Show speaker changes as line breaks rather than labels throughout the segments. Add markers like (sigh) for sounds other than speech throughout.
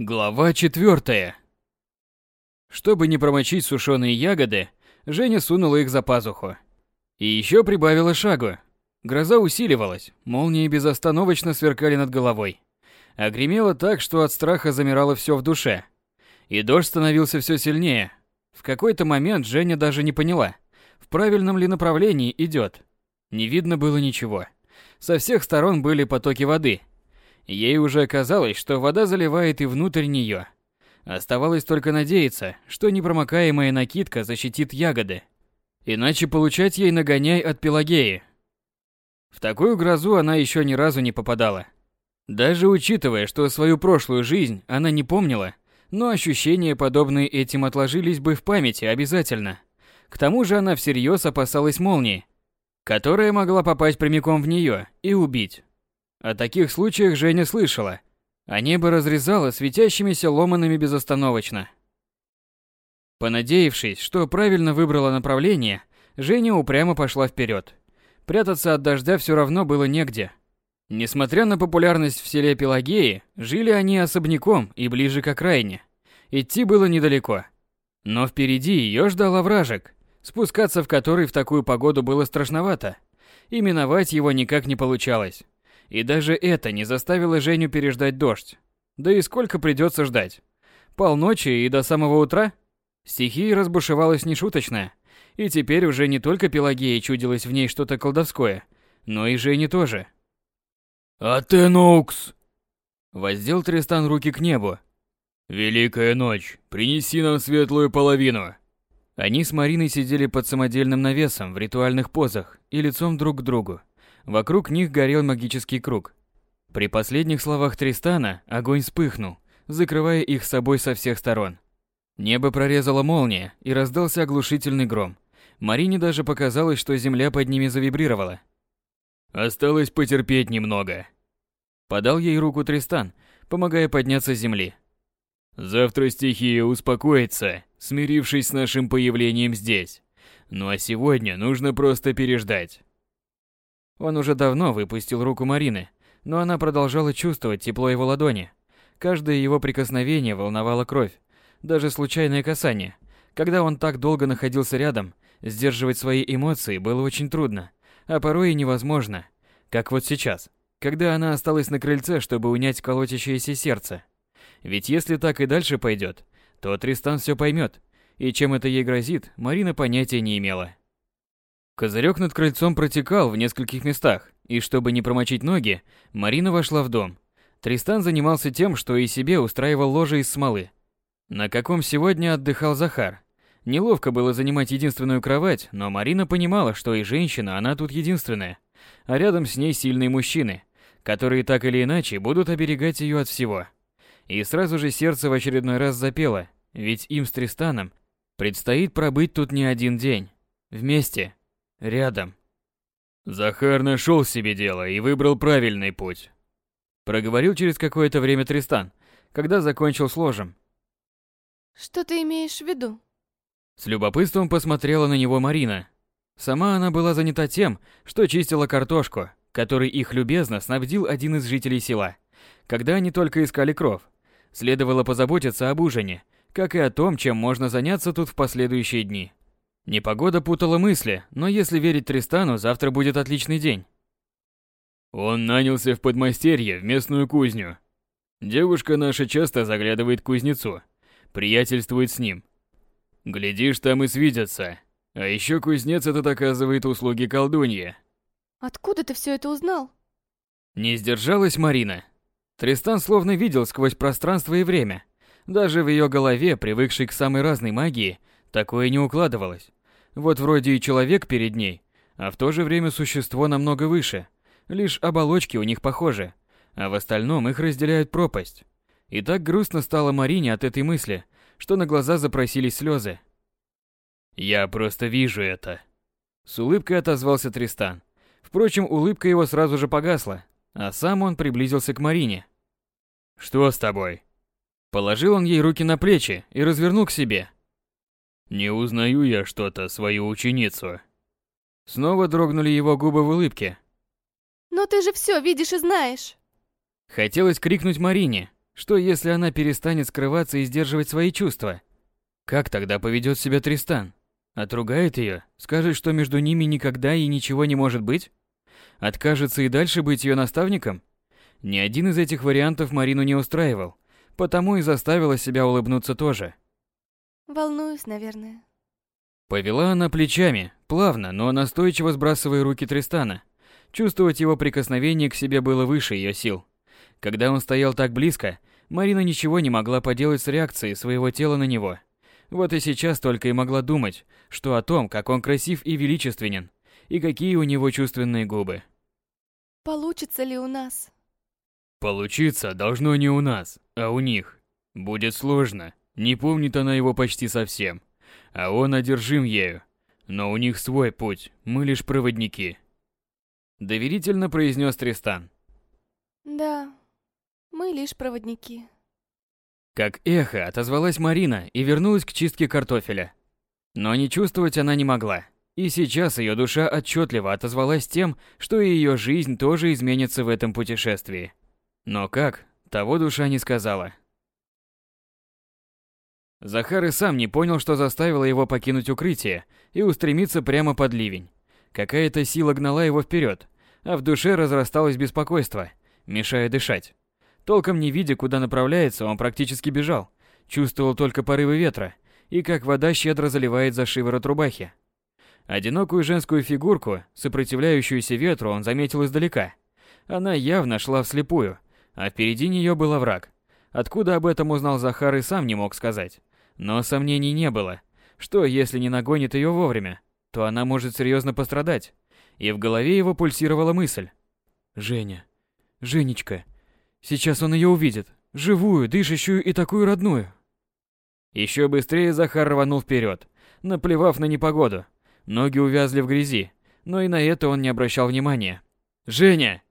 Глава четвертая. Чтобы не промочить сушеные ягоды, Женя сунула их за пазуху. И еще прибавила шагу. Гроза усиливалась, молнии безостановочно сверкали над головой. А гремело так, что от страха замирало все в душе. И дождь становился все сильнее. В какой-то момент Женя даже не поняла, в правильном ли направлении идет. Не видно было ничего. Со всех сторон были потоки воды – Ей уже казалось, что вода заливает и внутрь нее. Оставалось только надеяться, что непромокаемая накидка защитит ягоды. Иначе получать ей нагоняй от Пелагеи. В такую грозу она еще ни разу не попадала. Даже учитывая, что свою прошлую жизнь она не помнила, но ощущения, подобные этим, отложились бы в памяти обязательно. К тому же она всерьез опасалась молнии, которая могла попасть прямиком в нее и убить. О таких случаях Женя слышала, а небо разрезало светящимися ломанами безостановочно. Понадеявшись, что правильно выбрала направление, Женя упрямо пошла вперед. Прятаться от дождя все равно было негде. Несмотря на популярность в селе Пелагеи, жили они особняком и ближе к окраине. Идти было недалеко. Но впереди ее ждал овражек, спускаться в который в такую погоду было страшновато, и миновать его никак не получалось. И даже это не заставило Женю переждать дождь. Да и сколько придется ждать? Полночи и до самого утра? Стихия разбушевалась нешуточная. И теперь уже не только Пелагея чудилось в ней что-то колдовское, но и Жене тоже.
«Атенукс!»
Воздел Тристан руки к небу.
«Великая ночь, принеси нам светлую половину!»
Они с Мариной сидели под самодельным навесом в ритуальных позах и лицом друг к другу. Вокруг них горел магический круг. При последних словах Тристана огонь вспыхнул, закрывая их собой со всех сторон. Небо прорезала молния, и раздался оглушительный гром. Марине даже показалось, что земля под ними завибрировала.
«Осталось потерпеть немного», —
подал ей руку Тристан, помогая подняться с земли.
«Завтра стихия успокоится, смирившись с нашим появлением здесь. Ну а сегодня нужно просто переждать».
Он уже давно выпустил руку Марины, но она продолжала чувствовать тепло его ладони. Каждое его прикосновение волновало кровь, даже случайное касание. Когда он так долго находился рядом, сдерживать свои эмоции было очень трудно, а порой и невозможно, как вот сейчас, когда она осталась на крыльце, чтобы унять колотящееся сердце. Ведь если так и дальше пойдет, то Тристан все поймет, и чем это ей грозит, Марина понятия не имела. Козырек над крыльцом протекал в нескольких местах, и чтобы не промочить ноги, Марина вошла в дом. Тристан занимался тем, что и себе устраивал ложе из смолы. На каком сегодня отдыхал Захар. Неловко было занимать единственную кровать, но Марина понимала, что и женщина, она тут единственная. А рядом с ней сильные мужчины, которые так или иначе будут оберегать ее от всего. И сразу же сердце в очередной раз запело, ведь им с Тристаном предстоит пробыть тут не один день. Вместе, Рядом.
Захар нашел себе дело и выбрал правильный путь.
Проговорил через какое-то время Тристан, когда закончил с ложем.
Что ты имеешь в виду?
С любопытством посмотрела на него Марина. Сама она была занята тем, что чистила картошку, которой их любезно снабдил один из жителей села, когда они только искали кров. Следовало позаботиться об ужине, как и о том, чем можно заняться тут в последующие дни. Непогода путала мысли, но если верить Тристану, завтра будет отличный день.
Он нанялся в подмастерье, в местную кузню. Девушка наша часто заглядывает к кузнецу, приятельствует с ним. Глядишь, там и свидятся. А еще кузнец этот оказывает услуги колдунье.
Откуда ты все это узнал?
Не сдержалась Марина. Тристан словно видел сквозь пространство и время. Даже в ее голове, привыкшей к самой разной магии, такое не укладывалось. Вот вроде и человек перед ней, а в то же время существо намного выше. Лишь оболочки у них похожи, а в остальном их разделяет пропасть. И так грустно стало Марине от этой мысли, что на глаза запросились слезы.
«Я просто вижу это», —
с улыбкой отозвался Тристан. Впрочем, улыбка его сразу же погасла, а сам он приблизился к Марине.
«Что с тобой?»
Положил он ей руки на плечи и развернул к себе.
Не узнаю я что-то свою ученицу.
Снова дрогнули его губы в улыбке.
Но ты же все видишь и знаешь.
Хотелось крикнуть Марине, Что если она перестанет скрываться и сдерживать свои чувства? Как тогда поведет себя Тристан? Отругает ее, скажет, что между ними никогда и ничего не может быть? Откажется и дальше быть ее наставником? Ни один из этих вариантов Марину не устраивал, потому и заставила себя улыбнуться тоже.
Волнуюсь, наверное.
Повела она плечами, плавно, но настойчиво сбрасывая руки Тристана. Чувствовать его прикосновение к себе было выше ее сил. Когда он стоял так близко, Марина ничего не могла поделать с реакцией своего тела на него. Вот и сейчас только и могла думать, что о том, как он красив и величественен, и какие у него чувственные губы.
Получится ли у нас?
Получиться должно не у нас, а у них. Будет сложно. Не помнит она его почти совсем. А он одержим ею. Но у них свой путь, мы лишь проводники.
Доверительно произнес Тристан.
Да, мы лишь проводники.
Как эхо отозвалась Марина и вернулась к чистке картофеля. Но не чувствовать она не могла. И сейчас ее душа отчетливо отозвалась тем, что и ее жизнь тоже изменится в этом путешествии. Но как, того душа не сказала. Захар и сам не понял, что заставило его покинуть укрытие и устремиться прямо под ливень. Какая-то сила гнала его вперед, а в душе разрасталось беспокойство, мешая дышать. Толком не видя, куда направляется, он практически бежал, чувствовал только порывы ветра и как вода щедро заливает за шиворот рубахи. Одинокую женскую фигурку, сопротивляющуюся ветру, он заметил издалека. Она явно шла вслепую, а впереди нее был враг. Откуда об этом узнал Захар и сам не мог сказать. Но сомнений не было. Что, если не нагонит ее вовремя, то она может серьезно пострадать. И в голове его пульсировала мысль. Женя. Женечка. Сейчас он ее увидит. Живую, дышащую и такую родную. Еще быстрее Захар рванул вперед, наплевав на непогоду. Ноги увязли в грязи, но и на это он не обращал внимания. «Женя!»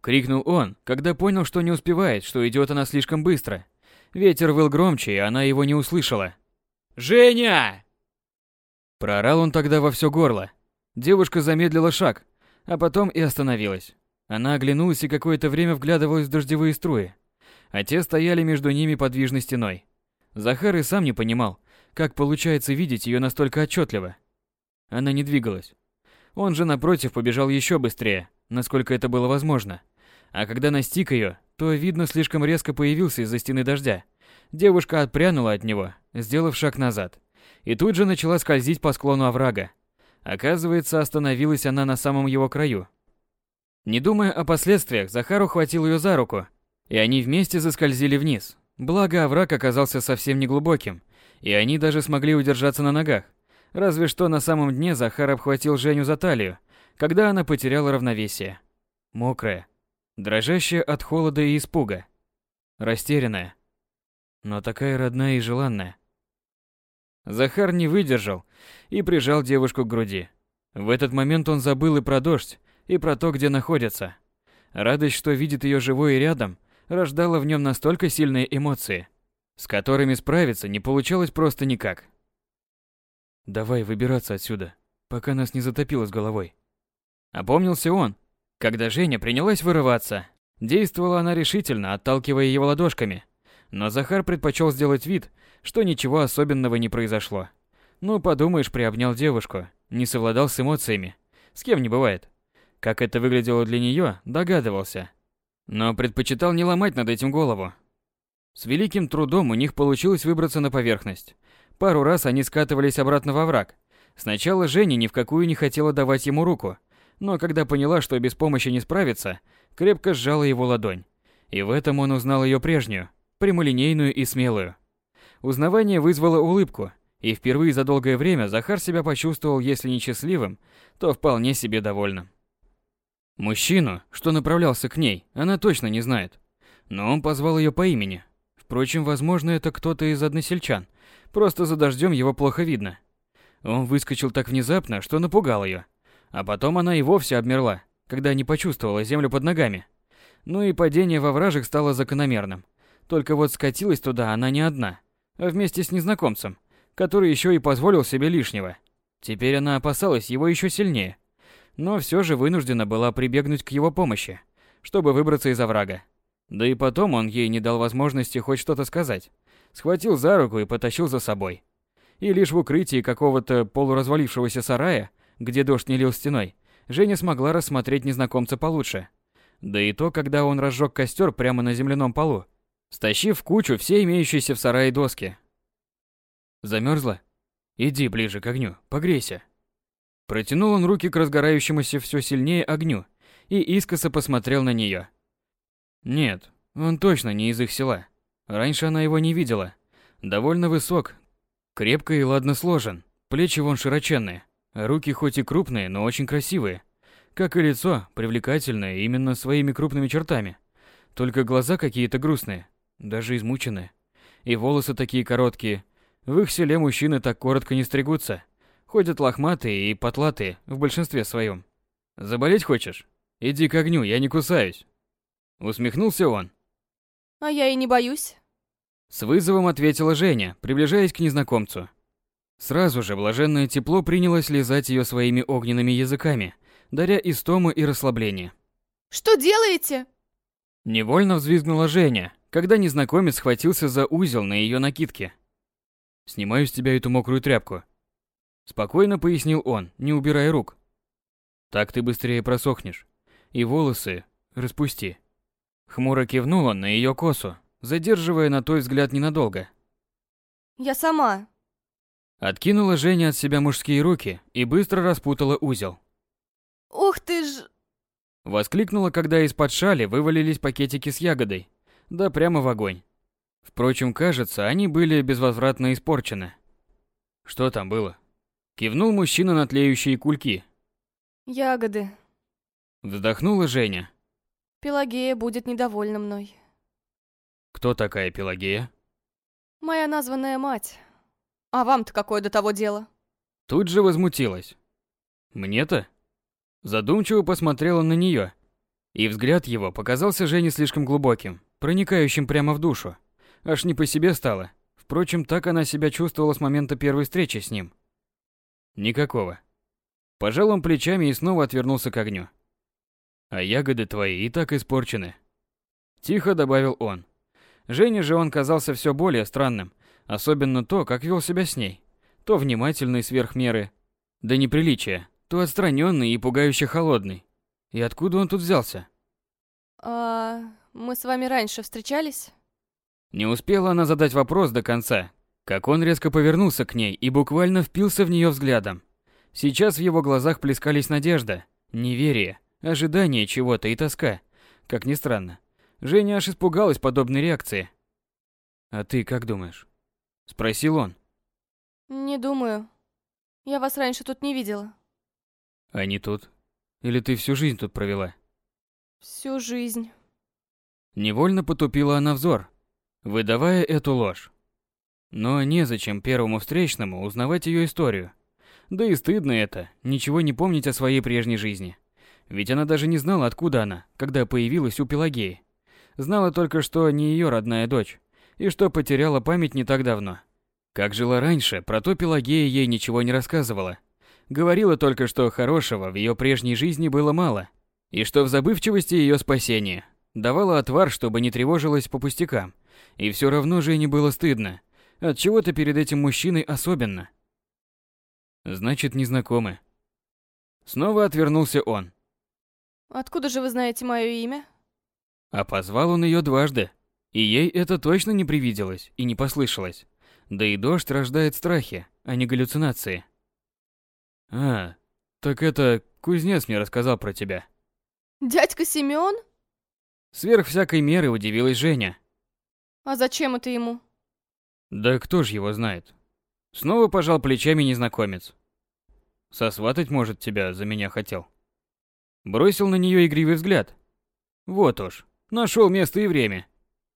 Крикнул он, когда понял, что не успевает, что идет она слишком быстро. Ветер выл громче, и она его не услышала. «Женя!» Проорал он тогда во все горло. Девушка замедлила шаг, а потом и остановилась. Она оглянулась и какое-то время вглядывалась в дождевые струи, а те стояли между ними подвижной стеной. Захар и сам не понимал, как получается видеть ее настолько отчетливо. Она не двигалась. Он же, напротив, побежал еще быстрее, насколько это было возможно. А когда настиг ее, то, видно, слишком резко появился из-за стены дождя. Девушка отпрянула от него, сделав шаг назад. И тут же начала скользить по склону оврага. Оказывается, остановилась она на самом его краю. Не думая о последствиях, Захар ухватил ее за руку, и они вместе заскользили вниз. Благо, овраг оказался совсем неглубоким, и они даже смогли удержаться на ногах. Разве что на самом дне Захар обхватил Женю за талию, когда она потеряла равновесие. Мокрая, дрожащая от холода и испуга, растерянная, но такая родная и желанная. Захар не выдержал и прижал девушку к груди. В этот момент он забыл и про дождь, и про то, где находится. Радость, что видит ее живой и рядом, рождала в нем настолько сильные эмоции, с которыми справиться не получалось просто никак. «Давай выбираться отсюда, пока нас не затопило с головой», Опомнился он, когда Женя принялась вырываться. Действовала она решительно, отталкивая его ладошками. Но Захар предпочел сделать вид, что ничего особенного не произошло. Ну, подумаешь, приобнял девушку, не совладал с эмоциями. С кем не бывает. Как это выглядело для нее, догадывался. Но предпочитал не ломать над этим голову. С великим трудом у них получилось выбраться на поверхность. Пару раз они скатывались обратно во враг. Сначала Женя ни в какую не хотела давать ему руку, но когда поняла, что без помощи не справится, крепко сжала его ладонь. И в этом он узнал ее прежнюю, прямолинейную и смелую. Узнавание вызвало улыбку, и впервые за долгое время Захар себя почувствовал, если не счастливым, то вполне себе довольным. Мужчину, что направлялся к ней, она точно не знает. Но он позвал ее по имени. Впрочем, возможно, это кто-то из односельчан. Просто за дождем его плохо видно. Он выскочил так внезапно, что напугал ее. А потом она и вовсе обмерла, когда не почувствовала землю под ногами. Ну и падение во вражек стало закономерным. Только вот скатилась туда она не одна, а вместе с незнакомцем, который еще и позволил себе лишнего. Теперь она опасалась его еще сильнее. Но все же вынуждена была прибегнуть к его помощи, чтобы выбраться из оврага. Да и потом он ей не дал возможности хоть что-то сказать. Схватил за руку и потащил за собой. И лишь в укрытии какого-то полуразвалившегося сарая, где дождь не лил стеной, Женя смогла рассмотреть незнакомца получше. Да и то, когда он разжег костер прямо на земляном полу, стащив в кучу все имеющиеся в сарае доски. Замерзла? Иди ближе к огню, погрейся. Протянул он руки к разгорающемуся все сильнее огню и искоса посмотрел на нее. Нет, он точно не из их села. Раньше она его не видела. Довольно высок, крепко и ладно сложен, плечи вон широченные, руки хоть и крупные, но очень красивые. Как и лицо, привлекательное именно своими крупными чертами. Только глаза какие-то грустные, даже измученные. И волосы такие короткие. В их селе мужчины так коротко не стригутся. Ходят лохматые и потлатые в большинстве своем. Заболеть хочешь? Иди к огню, я не кусаюсь. Усмехнулся он.
А я и не боюсь.
С вызовом ответила Женя, приближаясь к незнакомцу. Сразу же блаженное тепло принялось лизать ее своими огненными языками, даря истому и расслабление.
Что делаете?
Невольно взвизгнула Женя, когда незнакомец схватился за узел на ее накидке. «Снимаю с тебя эту мокрую тряпку», — спокойно пояснил он, не убирая рук. «Так ты быстрее просохнешь. И волосы распусти». Хмуро кивнул он на ее косу, задерживая на той взгляд ненадолго.
Я сама.
Откинула Женя от себя мужские руки и быстро распутала узел.
Ух ты ж...
Воскликнула, когда из-под шали вывалились пакетики с ягодой. Да прямо в огонь. Впрочем, кажется, они были безвозвратно испорчены. Что там было? Кивнул мужчина на тлеющие кульки.
Ягоды.
Вздохнула Женя.
Пелагея будет недовольна мной.
Кто такая Пелагея?
Моя названная мать. А вам-то какое до того дело?
Тут же возмутилась. Мне-то? Задумчиво посмотрела на нее, и взгляд его показался Жене слишком глубоким, проникающим прямо в душу. Аж не по себе стало. Впрочем, так она себя чувствовала с момента первой встречи с ним. Никакого. Пожал он плечами и снова отвернулся к огню. А ягоды твои и так испорчены. Тихо добавил он. Жене же он казался все более странным, особенно то, как вел себя с ней. То внимательный сверх меры, до неприличия, то отстраненный и пугающе холодный. И откуда он тут взялся?
А мы с вами раньше встречались?
Не успела она задать вопрос до конца, как он резко повернулся к ней и буквально впился в нее взглядом. Сейчас в его глазах плескались надежда, неверие, ожидание чего-то и тоска. Как ни странно, Женя аж испугалась подобной реакции. «А ты как думаешь?» – спросил он.
Не думаю. Я вас раньше тут не видела.
«А не тут? Или ты всю жизнь тут провела?»
Всю жизнь.
Невольно потупила она взор, выдавая эту ложь. Но незачем первому встречному узнавать ее историю. Да и стыдно это, ничего не помнить о своей прежней жизни. Ведь она даже не знала, откуда она, когда появилась у Пелагеи. Знала только, что не ее родная дочь, и что потеряла память не так давно. Как жила раньше, про то Пелагея ей ничего не рассказывала. Говорила только, что хорошего в ее прежней жизни было мало, и что в забывчивости ее спасение. Давала отвар, чтобы не тревожилась по пустякам. И все равно Жене было стыдно. От чего то перед этим мужчиной особенно. Значит, незнакомы. Снова отвернулся он.
Откуда же вы знаете мое имя?
А позвал он ее дважды. И ей это точно не привиделось и не послышалось. Да и дождь рождает страхи, а не галлюцинации. А, так это кузнец мне рассказал про тебя.
Дядька Семён?
Сверх всякой меры удивилась Женя.
А зачем это ему?
Да кто ж его знает? Снова пожал плечами незнакомец. Сосватать, может, тебя за меня хотел. Бросил на нее игривый взгляд. Вот уж, нашел место и время.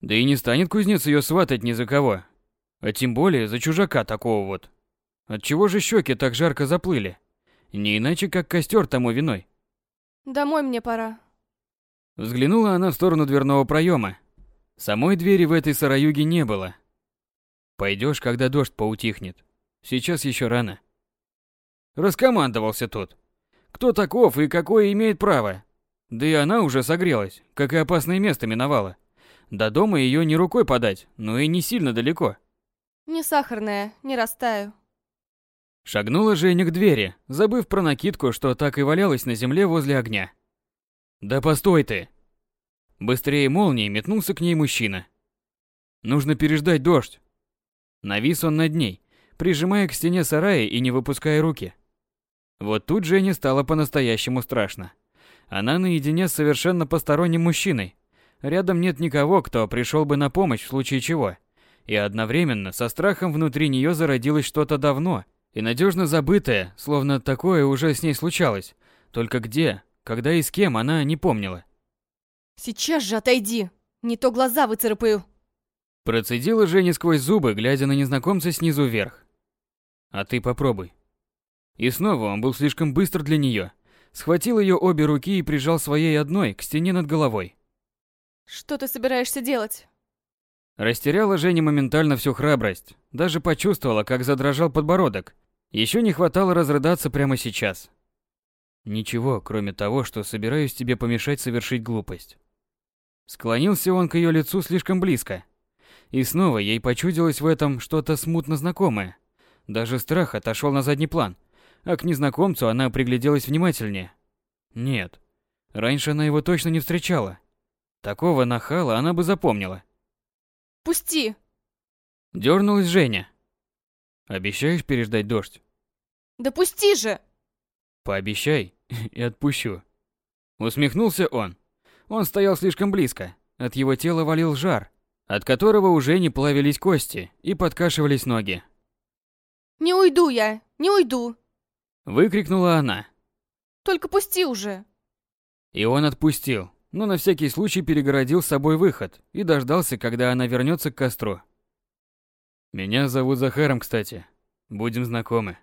Да и не станет кузнец ее сватать ни за кого. А тем более за чужака такого вот. Отчего же щеки так жарко заплыли? Не иначе, как костер тому виной.
Домой мне пора.
Взглянула она в сторону дверного проема. Самой двери в этой сараюге не было. Пойдешь, когда дождь поутихнет. Сейчас еще рано. Раскомандовался тут. Кто таков и какое имеет право? Да и она уже согрелась, как и опасное место миновала. До дома ее не рукой подать, но и не сильно далеко.
Не сахарная, не растаю.
Шагнула Женя к двери, забыв про накидку, что так и валялась на земле возле огня. «Да постой ты!» Быстрее молнии метнулся к ней мужчина. «Нужно переждать дождь». Навис он над ней, прижимая к стене сарая и не выпуская руки. Вот тут Жене стало по-настоящему страшно. Она наедине с совершенно посторонним мужчиной. Рядом нет никого, кто пришел бы на помощь в случае чего. И одновременно со страхом внутри нее зародилось что-то давно и надежно забытое, словно такое уже с ней случалось. Только где, когда и с кем она не помнила.
Сейчас же отойди, не то глаза выцарапаю.
Процедила Женя сквозь зубы, глядя на незнакомца снизу вверх. А ты попробуй. И снова он был слишком быстр для нее. Схватил ее обе руки и прижал своей одной к стене над головой.
Что ты собираешься делать?
Растеряла Женя моментально всю храбрость. Даже почувствовала, как задрожал подбородок. Еще не хватало разрыдаться прямо сейчас. Ничего, кроме того, что собираюсь тебе помешать совершить глупость. Склонился он к ее лицу слишком близко. И снова ей почудилось в этом что-то смутно знакомое. Даже страх отошел на задний план, а к незнакомцу она пригляделась внимательнее. Нет, раньше она его точно не встречала. Такого нахала она бы запомнила.
Пусти!
Дёрнулась Женя. Обещаешь переждать дождь?
Да пусти же!
Пообещай (laughs) и отпущу. Усмехнулся он. Он стоял слишком близко. От его тела валил жар, от которого уже не плавились кости и подкашивались ноги.
Не уйду я, не уйду.
Выкрикнула она.
Только пусти уже.
И он отпустил, но на всякий случай перегородил с собой выход и дождался, когда она вернется к костру. Меня зовут Захаром, кстати. Будем знакомы.